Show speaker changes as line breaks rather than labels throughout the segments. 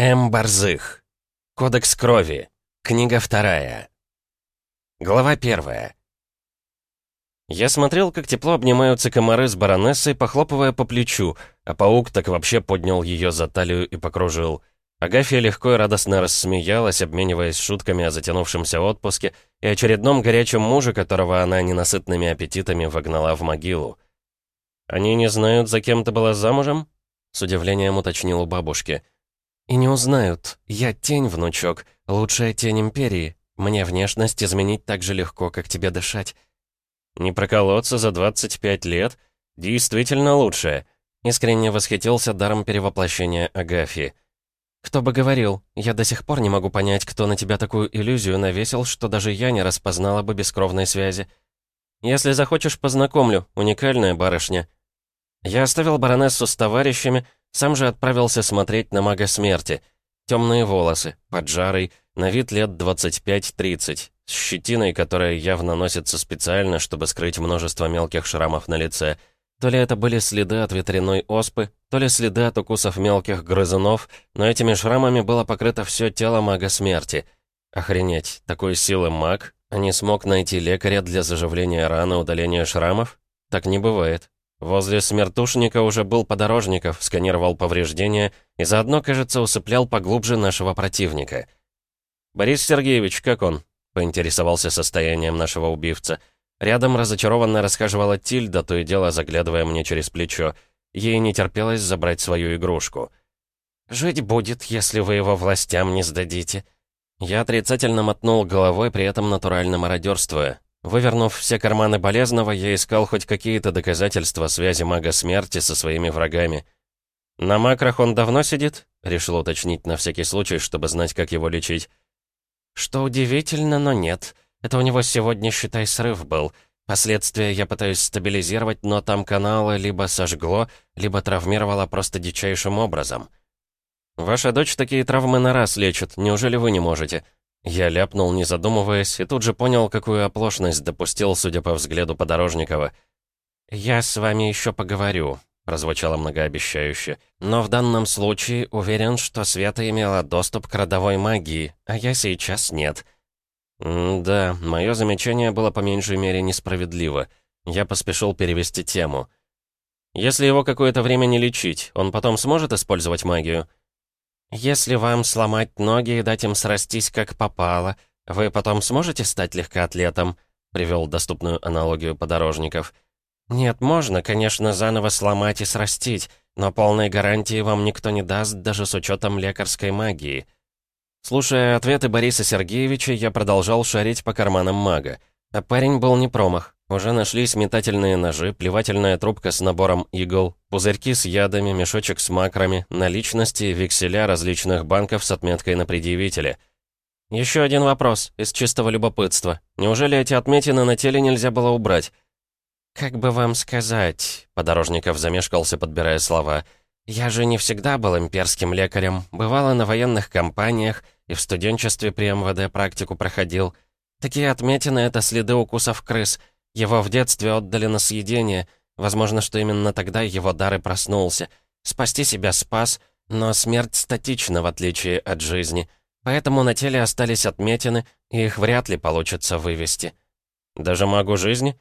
М. Борзых. Кодекс крови. Книга вторая. Глава первая. Я смотрел, как тепло обнимаются комары с баронессой, похлопывая по плечу, а паук так вообще поднял ее за талию и покружил. Агафья легко и радостно рассмеялась, обмениваясь шутками о затянувшемся отпуске и очередном горячем муже, которого она ненасытными аппетитами вогнала в могилу. «Они не знают, за кем ты была замужем?» — с удивлением уточнил у бабушки — «И не узнают. Я тень, внучок. Лучшая тень Империи. Мне внешность изменить так же легко, как тебе дышать».
«Не проколоться за 25 лет? Действительно лучшая».
Искренне восхитился даром перевоплощения Агафьи. «Кто бы говорил, я до сих пор не могу понять, кто на тебя такую иллюзию навесил, что даже я не распознала бы бескровной связи. Если захочешь, познакомлю, уникальная барышня». Я оставил баронессу с товарищами, сам же отправился смотреть на мага смерти. Темные волосы, поджарый, на вид лет 25-30, с щетиной, которая явно носится специально, чтобы скрыть множество мелких шрамов на лице. То ли это были следы от ветряной оспы, то ли следы от укусов мелких грызунов, но этими шрамами было покрыто все тело мага смерти. Охренеть, такой силы маг, а не смог найти лекаря для заживления раны, удаления шрамов? Так не бывает. Возле смертушника уже был подорожников, сканировал повреждения и заодно, кажется, усыплял поглубже нашего противника. «Борис Сергеевич, как он?» — поинтересовался состоянием нашего убивца. Рядом разочарованно расхаживала Тильда, то и дело заглядывая мне через плечо. Ей не терпелось забрать свою игрушку. «Жить будет, если вы его властям не сдадите». Я отрицательно мотнул головой, при этом натурально мародерствуя. Вывернув все карманы болезного, я искал хоть какие-то доказательства связи мага смерти со своими врагами. «На макрах он давно сидит?» — решил уточнить на всякий случай, чтобы знать, как его лечить. «Что удивительно, но нет. Это у него сегодня, считай, срыв был. Последствия я пытаюсь стабилизировать, но там каналы либо сожгло, либо травмировало просто дичайшим образом». «Ваша дочь такие травмы на раз лечит. Неужели вы не можете?» Я ляпнул, не задумываясь, и тут же понял, какую оплошность допустил, судя по взгляду Подорожникова. «Я с вами еще поговорю», — прозвучало многообещающе. «Но в данном случае уверен, что Света имела доступ к родовой магии, а я сейчас нет». М «Да, мое замечание было по меньшей мере несправедливо. Я поспешил перевести тему. Если его какое-то время не лечить, он потом сможет использовать магию?» «Если вам сломать ноги и дать им срастись как попало, вы потом сможете стать легкоатлетом?» — привел доступную аналогию подорожников. «Нет, можно, конечно, заново сломать и срастить, но полной гарантии вам никто не даст, даже с учетом лекарской магии». Слушая ответы Бориса Сергеевича, я продолжал шарить по карманам мага. А парень был не промах. Уже нашлись метательные ножи, плевательная трубка с набором игл, пузырьки с ядами, мешочек с макрами, наличности, векселя различных банков с отметкой на предъявителе. Еще один вопрос, из чистого любопытства. Неужели эти отметины на теле нельзя было убрать? «Как бы вам сказать...» — Подорожников замешкался, подбирая слова. «Я же не всегда был имперским лекарем. Бывало на военных компаниях и в студенчестве при МВД практику проходил. Такие отметины — это следы укусов крыс — его в детстве отдали на съедение. Возможно, что именно тогда его дар и проснулся. Спасти себя спас, но смерть статична, в отличие от жизни. Поэтому на теле остались отметины, и их вряд ли получится вывести. Даже магу жизни?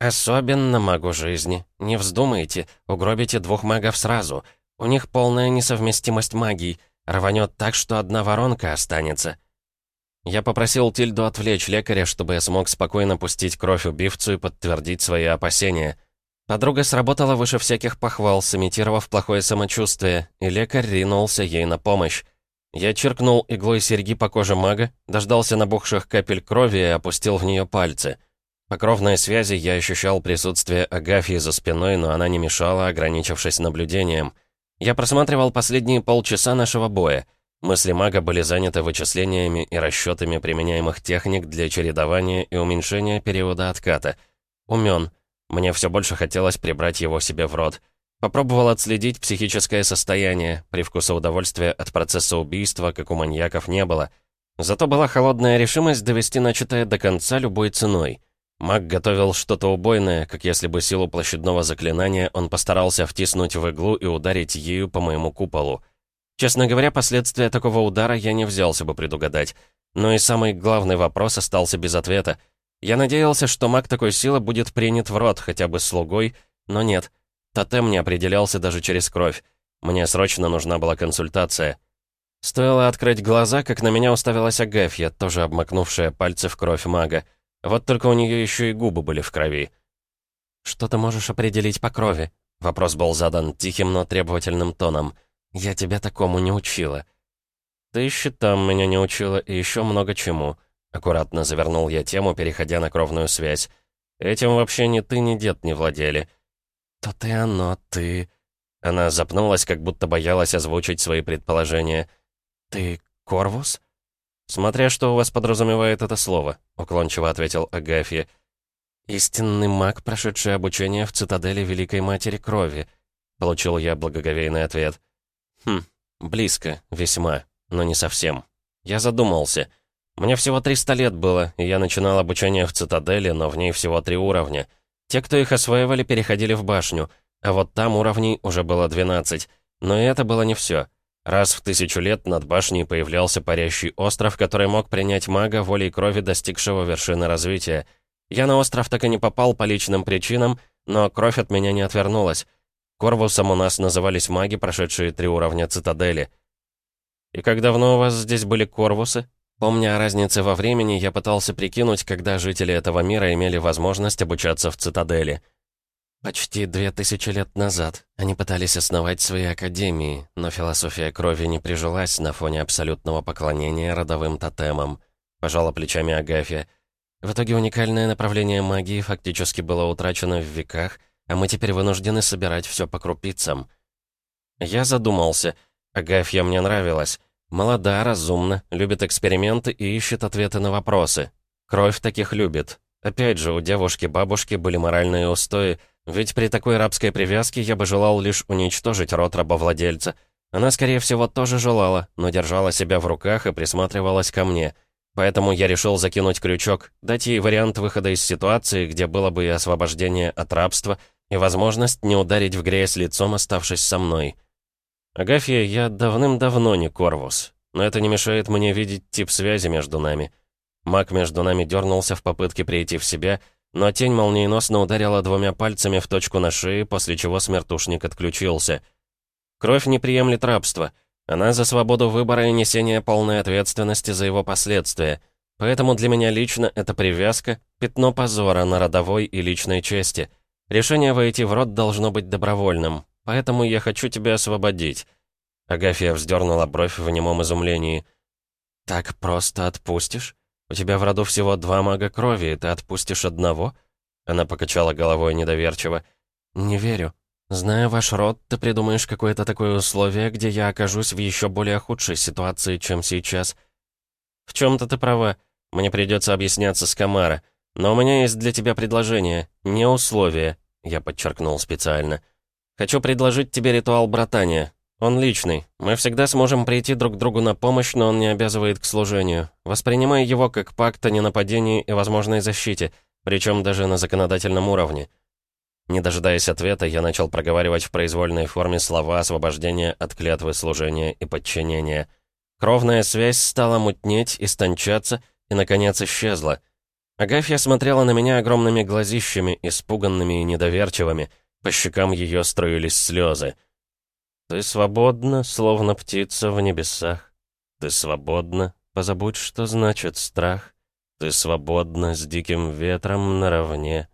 Особенно магу жизни. Не вздумайте, угробите двух магов сразу. У них полная несовместимость магий. Рванет так, что одна воронка останется. Я попросил Тильду отвлечь лекаря, чтобы я смог спокойно пустить кровь убивцу и подтвердить свои опасения. Подруга сработала выше всяких похвал, сымитировав плохое самочувствие, и лекарь ринулся ей на помощь. Я чиркнул иглой серьги по коже мага, дождался набухших капель крови и опустил в нее пальцы. По кровной связи я ощущал присутствие Агафьи за спиной, но она не мешала, ограничившись наблюдением. Я просматривал последние полчаса нашего боя — Мысли мага были заняты вычислениями и расчетами применяемых техник для чередования и уменьшения периода отката. Умен. Мне все больше хотелось прибрать его себе в рот. Попробовал отследить психическое состояние. Привкуса удовольствия от процесса убийства, как у маньяков, не было. Зато была холодная решимость довести начатое до конца любой ценой. Маг готовил что-то убойное, как если бы силу площадного заклинания он постарался втиснуть в иглу и ударить ею по моему куполу. Честно говоря, последствия такого удара я не взялся бы предугадать. Но и самый главный вопрос остался без ответа. Я надеялся, что маг такой силы будет принят в рот хотя бы слугой, но нет. Тотем не определялся даже через кровь. Мне срочно нужна была консультация. Стоило открыть глаза, как на меня уставилась Агафья, тоже обмакнувшая пальцы в кровь мага. Вот только у нее еще и губы были в крови. «Что ты можешь определить по крови?» Вопрос был задан тихим, но требовательным тоном. «Я тебя такому не учила». «Ты щитам меня не учила и еще много чему», — аккуратно завернул я тему, переходя на кровную связь. «Этим вообще ни ты, ни дед не владели». «То ты оно, ты...» Она запнулась, как будто боялась озвучить свои предположения. «Ты Корвус?» «Смотря что у вас подразумевает это слово», — уклончиво ответил Агафья. «Истинный маг, прошедший обучение в цитадели Великой Матери Крови», — получил я благоговейный ответ. «Хм, близко, весьма, но не совсем. Я задумался. Мне всего 300 лет было, и я начинал обучение в цитадели, но в ней всего три уровня. Те, кто их осваивали, переходили в башню, а вот там уровней уже было 12. Но и это было не все. Раз в тысячу лет над башней появлялся парящий остров, который мог принять мага волей крови, достигшего вершины развития — я на остров так и не попал по личным причинам, но кровь от меня не отвернулась. Корвусом у нас назывались маги, прошедшие три уровня цитадели. И как давно у вас здесь были корвусы? Помня о разнице во времени, я пытался прикинуть, когда жители этого мира имели возможность обучаться в цитадели. Почти две тысячи лет назад они пытались основать свои академии, но философия крови не прижилась на фоне абсолютного поклонения родовым тотемам. Пожала плечами Агафья. В итоге уникальное направление магии фактически было утрачено в веках, а мы теперь вынуждены собирать все по крупицам. Я задумался. Агафья мне нравилась. Молода, разумна, любит эксперименты и ищет ответы на вопросы. Кровь таких любит. Опять же, у девушки-бабушки были моральные устои, ведь при такой рабской привязке я бы желал лишь уничтожить род рабовладельца. Она, скорее всего, тоже желала, но держала себя в руках и присматривалась ко мне — Поэтому я решил закинуть крючок, дать ей вариант выхода из ситуации, где было бы и освобождение от рабства, и возможность не ударить в грязь лицом, оставшись со мной. Агафья, я давным-давно не Корвус, но это не мешает мне видеть тип связи между нами. Маг между нами дернулся в попытке прийти в себя, но тень молниеносно ударила двумя пальцами в точку на шее, после чего смертушник отключился. Кровь не приемлет рабства — она за свободу выбора и несение полной ответственности за его последствия. Поэтому для меня лично это привязка, пятно позора на родовой и личной чести. Решение войти в род должно быть добровольным, поэтому я хочу тебя освободить». Агафья вздернула бровь в немом изумлении. «Так просто отпустишь? У тебя в роду всего два мага крови, и ты отпустишь одного?» Она покачала головой недоверчиво. «Не верю. Зная ваш род, ты придумаешь какое-то такое условие, где я окажусь в еще более худшей ситуации, чем сейчас. В чем-то ты права. Мне придется объясняться с Камара. Но у меня есть для тебя предложение, не условие, я подчеркнул специально. Хочу предложить тебе ритуал братания. Он личный. Мы всегда сможем прийти друг другу на помощь, но он не обязывает к служению. Воспринимай его как пакт о ненападении и возможной защите, причем даже на законодательном уровне. Не дожидаясь ответа, я начал проговаривать в произвольной форме слова освобождения от клятвы служения и подчинения. Кровная связь стала мутнеть, истончаться и, наконец, исчезла. Агафья смотрела на меня огромными глазищами, испуганными и недоверчивыми. По щекам ее струились слезы. «Ты свободна, словно птица в небесах. Ты свободна, позабудь, что значит страх. Ты свободна с диким ветром наравне».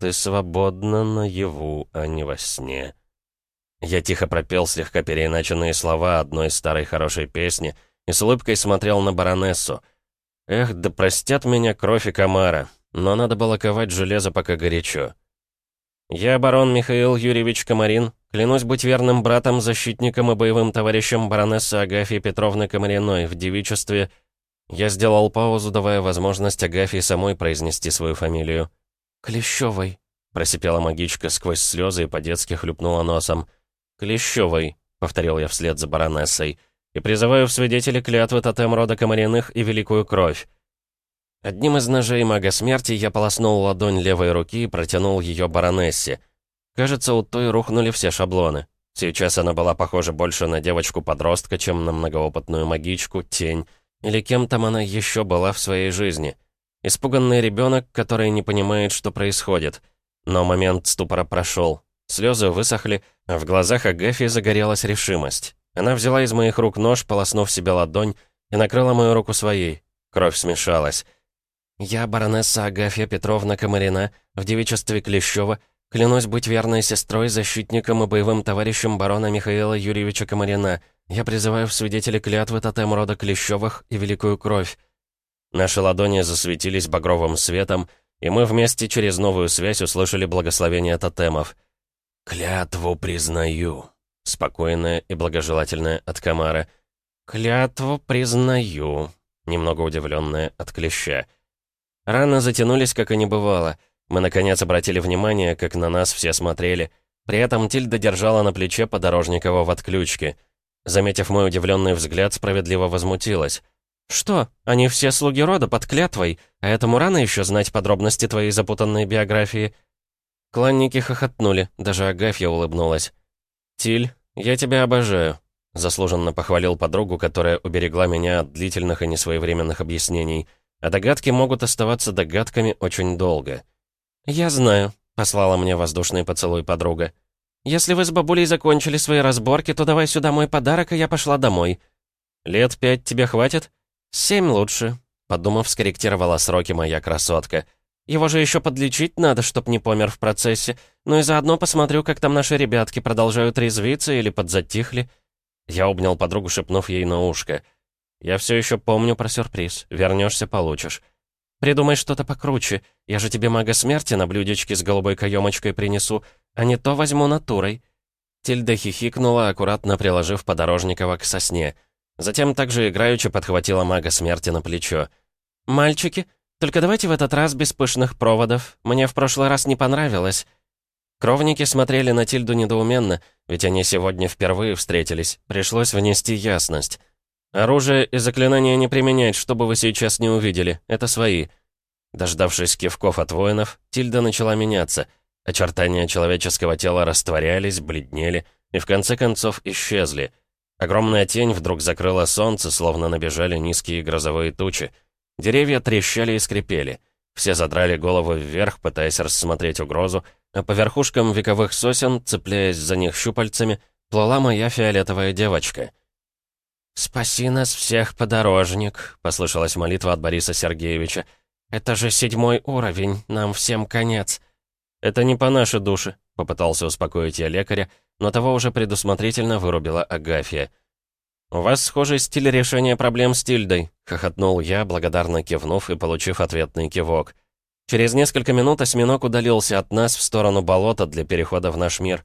Ты свободна наяву, а не во сне. Я тихо пропел слегка переиначенные слова одной старой хорошей песни и с улыбкой смотрел на баронессу. Эх, да простят меня кровь и комара, но надо было ковать железо пока горячо. Я, барон Михаил Юрьевич Комарин, клянусь быть верным братом, защитником и боевым товарищем баронессы Агафьи Петровны Комариной в девичестве... Я сделал паузу, давая возможность Агафье самой произнести свою фамилию. «Клещевой», — просипела магичка сквозь слезы и по-детски хлюпнула носом. «Клещевой», — повторил я вслед за баронессой, «и призываю в свидетели клятвы тотем рода комариных и великую кровь». Одним из ножей мага смерти я полоснул ладонь левой руки и протянул ее баронессе. Кажется, у той рухнули все шаблоны. Сейчас она была похожа больше на девочку-подростка, чем на многоопытную магичку, тень, или кем там она еще была в своей жизни. Испуганный ребенок, который не понимает, что происходит. Но момент ступора прошел. Слезы высохли, а в глазах Агафьи загорелась решимость. Она взяла из моих рук нож, полоснув себе ладонь, и накрыла мою руку своей. Кровь смешалась. «Я, баронесса Агафья Петровна Комарина, в девичестве Клещева, клянусь быть верной сестрой, защитником и боевым товарищем барона Михаила Юрьевича Комарина. Я призываю в свидетели клятвы тотем рода Клещевых и Великую Кровь». Наши ладони засветились багровым светом, и мы вместе через новую связь услышали благословение тотемов. «Клятву признаю», — спокойная и благожелательная от Камара. «Клятву признаю», — немного удивленная от Клеща. Раны затянулись, как и не бывало. Мы, наконец, обратили внимание, как на нас все смотрели. При этом Тильда держала на плече Подорожникова в отключке. Заметив мой удивленный взгляд, справедливо возмутилась. «Что? Они все слуги рода под клятвой, а этому рано еще знать подробности твоей запутанной биографии». Кланники хохотнули, даже Агафья улыбнулась. «Тиль, я тебя обожаю», — заслуженно похвалил подругу, которая уберегла меня от длительных и несвоевременных объяснений — а догадки могут оставаться догадками очень долго. «Я знаю», — послала мне воздушный поцелуй подруга. «Если вы с бабулей закончили свои разборки, то давай сюда мой подарок, и я пошла домой». «Лет пять тебе хватит?» «Семь лучше», — подумав, скорректировала сроки моя красотка. «Его же еще подлечить надо, чтоб не помер в процессе. Ну и заодно посмотрю, как там наши ребятки продолжают резвиться или подзатихли». Я обнял подругу, шепнув ей на ушко — я все еще помню про сюрприз. Вернешься, получишь. Придумай что-то покруче. Я же тебе мага смерти на блюдечке с голубой каемочкой принесу, а не то возьму натурой». Тильда хихикнула, аккуратно приложив Подорожникова к сосне. Затем также играючи подхватила мага смерти на плечо. «Мальчики, только давайте в этот раз без пышных проводов. Мне в прошлый раз не понравилось». Кровники смотрели на Тильду недоуменно, ведь они сегодня впервые встретились. Пришлось внести ясность. «Оружие и заклинания не применять, чтобы вы сейчас не увидели. Это свои». Дождавшись кивков от воинов, Тильда начала меняться. Очертания человеческого тела растворялись, бледнели и в конце концов исчезли. Огромная тень вдруг закрыла солнце, словно набежали низкие грозовые тучи. Деревья трещали и скрипели. Все задрали головы вверх, пытаясь рассмотреть угрозу, а по верхушкам вековых сосен, цепляясь за них щупальцами, плыла моя фиолетовая девочка — «Спаси нас всех, подорожник», — послышалась молитва от Бориса Сергеевича. «Это же седьмой уровень, нам всем конец». «Это не по нашей душе», — попытался успокоить я лекаря, но того уже предусмотрительно вырубила Агафья. «У вас схожий стиль решения проблем с Тильдой», — хохотнул я, благодарно кивнув и получив ответный кивок. Через несколько минут осьминог удалился от нас в сторону болота для перехода в наш мир.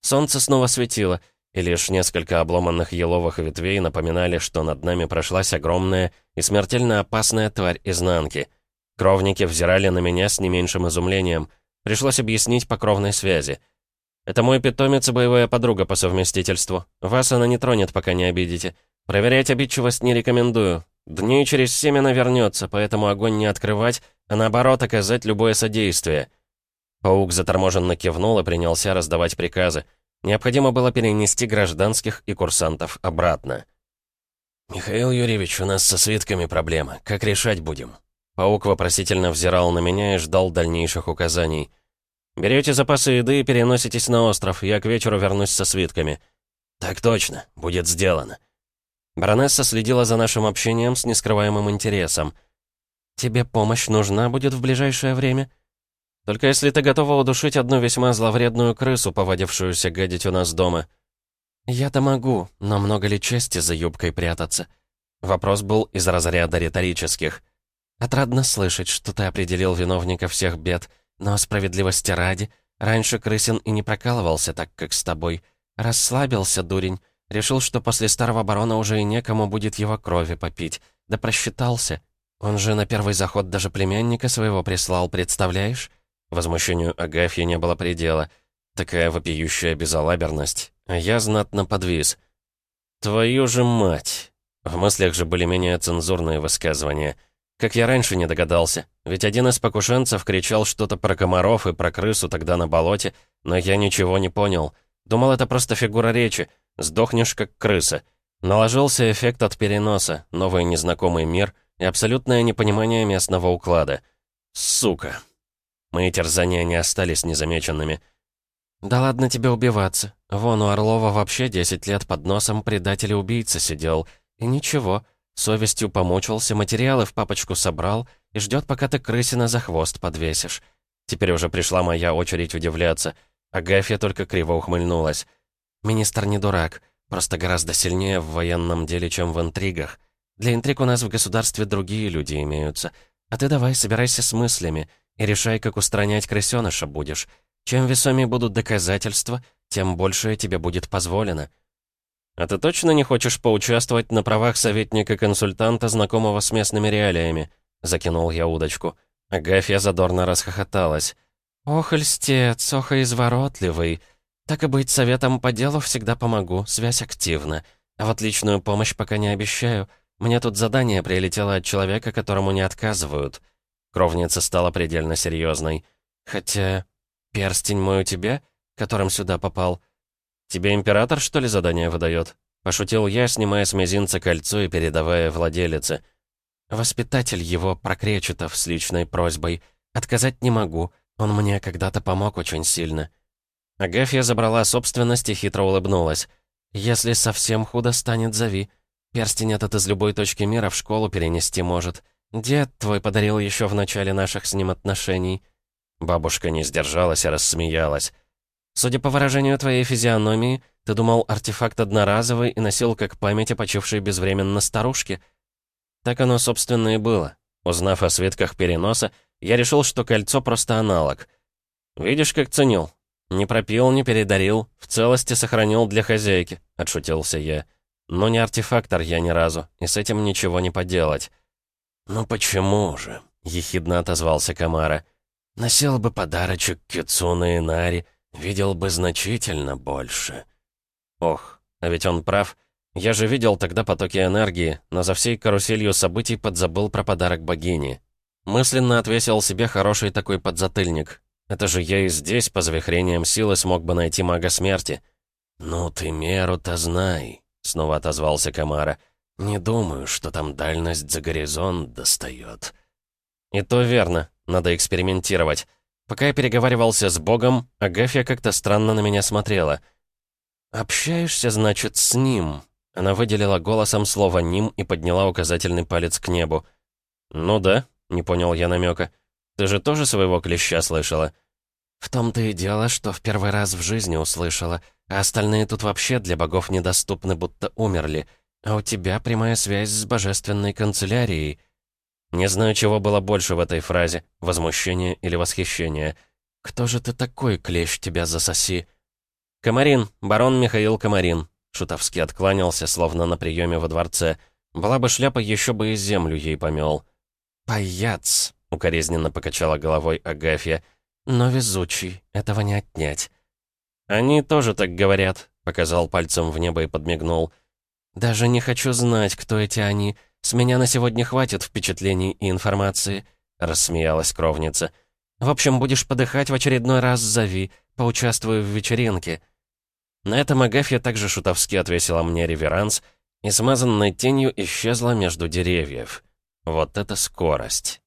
Солнце снова светило — и лишь несколько обломанных еловых ветвей напоминали, что над нами прошлась огромная и смертельно опасная тварь изнанки. Кровники взирали на меня с не меньшим изумлением. Пришлось объяснить по кровной связи. «Это мой питомец и боевая подруга по совместительству. Вас она не тронет, пока не обидите. Проверять обидчивость не рекомендую. Дней через семь она вернется, поэтому огонь не открывать, а наоборот оказать любое содействие». Паук заторможенно кивнул и принялся раздавать приказы. Необходимо было перенести гражданских и курсантов обратно. «Михаил Юрьевич, у нас со свитками проблема. Как решать будем?» Паук вопросительно взирал на меня и ждал дальнейших указаний. «Берете запасы еды и переноситесь на остров. Я к вечеру вернусь со свитками». «Так точно. Будет сделано». Баронесса следила за нашим общением с нескрываемым интересом. «Тебе помощь нужна будет в ближайшее время?» Только если ты готова удушить одну весьма зловредную крысу, повадившуюся гадить у нас дома. Я-то могу, но много ли чести за юбкой прятаться? Вопрос был из разряда риторических. Отрадно слышать, что ты определил виновника всех бед, но справедливости ради, раньше крысин и не прокалывался так, как с тобой. Расслабился, дурень. Решил, что после старого барона уже и некому будет его крови попить. Да просчитался. Он же на первый заход даже племянника своего прислал, представляешь? Возмущению Агафьи не было предела. Такая вопиющая безалаберность. А я знатно подвис. «Твою же мать!» В мыслях же были менее цензурные высказывания. Как я раньше не догадался. Ведь один из покушенцев кричал что-то про комаров и про крысу тогда на болоте, но я ничего не понял. Думал, это просто фигура речи. Сдохнешь, как крыса. Наложился эффект от переноса, новый незнакомый мир и абсолютное непонимание местного уклада. Сука. Мои терзания не остались незамеченными. «Да ладно тебе убиваться. Вон у Орлова вообще 10 лет под носом предатель и убийца сидел. И ничего, совестью помучился, материалы в папочку собрал и ждет, пока ты крысина за хвост подвесишь. Теперь уже пришла моя очередь удивляться. Агафья только криво ухмыльнулась. Министр не дурак, просто гораздо сильнее в военном деле, чем в интригах. Для интриг у нас в государстве другие люди имеются. А ты давай собирайся с мыслями и решай, как устранять крысёныша будешь. Чем весомее будут доказательства, тем больше тебе будет позволено. А ты точно не хочешь поучаствовать на правах советника-консультанта, знакомого с местными реалиями? Закинул я удочку. Агафья задорно расхохоталась. «Ох, льстец, ох, изворотливый. Так и быть, советом по делу всегда помогу, связь активна. А вот личную помощь пока не обещаю. Мне тут задание прилетело от человека, которому не отказывают». Кровница стала предельно серьезной. «Хотя, перстень мой у тебя, которым сюда попал?» «Тебе император, что ли, задание выдает?» Пошутил я, снимая с мизинца кольцо и передавая владелице. «Воспитатель его, Прокречетов, с личной просьбой. Отказать не могу. Он мне когда-то помог очень сильно». Агафья забрала собственность и хитро улыбнулась. «Если совсем худо станет, зови. Перстень этот из любой точки мира в школу перенести может. Дед твой подарил еще в начале наших с ним отношений». Бабушка не сдержалась и рассмеялась. «Судя по выражению твоей физиономии, ты думал, артефакт одноразовый и носил как память о почившей безвременно старушке?» Так оно, собственно, и было. Узнав о свитках переноса, я решил, что кольцо просто аналог. «Видишь, как ценил? Не пропил, не передарил, в целости сохранил для хозяйки», — отшутился я. «Но не артефактор я ни разу, и с этим ничего не поделать».
«Ну почему же?» — ехидно отозвался Камара. «Носил бы подарочек Кицуна и Нари, видел бы значительно больше».
Ох, а ведь он прав. Я же видел тогда потоки энергии, но за всей каруселью событий подзабыл про подарок богини. Мысленно отвесил себе хороший такой подзатыльник. Это же я и здесь, по завихрениям силы, смог бы найти мага смерти.
«Ну ты меру-то знай», — снова отозвался Камара. «Не думаю, что там дальность за горизонт достает».
«И то верно. Надо экспериментировать. Пока я переговаривался с Богом, Агафья как-то странно на меня смотрела. «Общаешься, значит, с ним?» Она выделила голосом слово «ним» и подняла указательный палец к небу. «Ну да», — не понял я намека. «Ты же тоже своего клеща слышала?» «В том-то и дело, что в первый раз в жизни услышала, а остальные тут вообще для богов недоступны, будто умерли. А у тебя прямая связь с божественной канцелярией». Не знаю, чего было больше в этой фразе, возмущение или восхищение. «Кто же ты такой, клещ, тебя засоси?» «Комарин, барон Михаил Комарин», Шутовский откланялся, словно на приеме во дворце. Была бы шляпа, еще бы и землю ей помел. «Паяц!» — укоризненно покачала головой Агафья. «Но везучий, этого не отнять». «Они тоже так говорят», — показал пальцем в небо и подмигнул. «Даже не хочу знать, кто эти они. С меня на сегодня хватит впечатлений и информации», — рассмеялась кровница. «В общем, будешь подыхать в очередной раз, зови, поучаствую в вечеринке». На этом Агафья также шутовски отвесила мне реверанс и смазанной тенью исчезла между деревьев. Вот это скорость!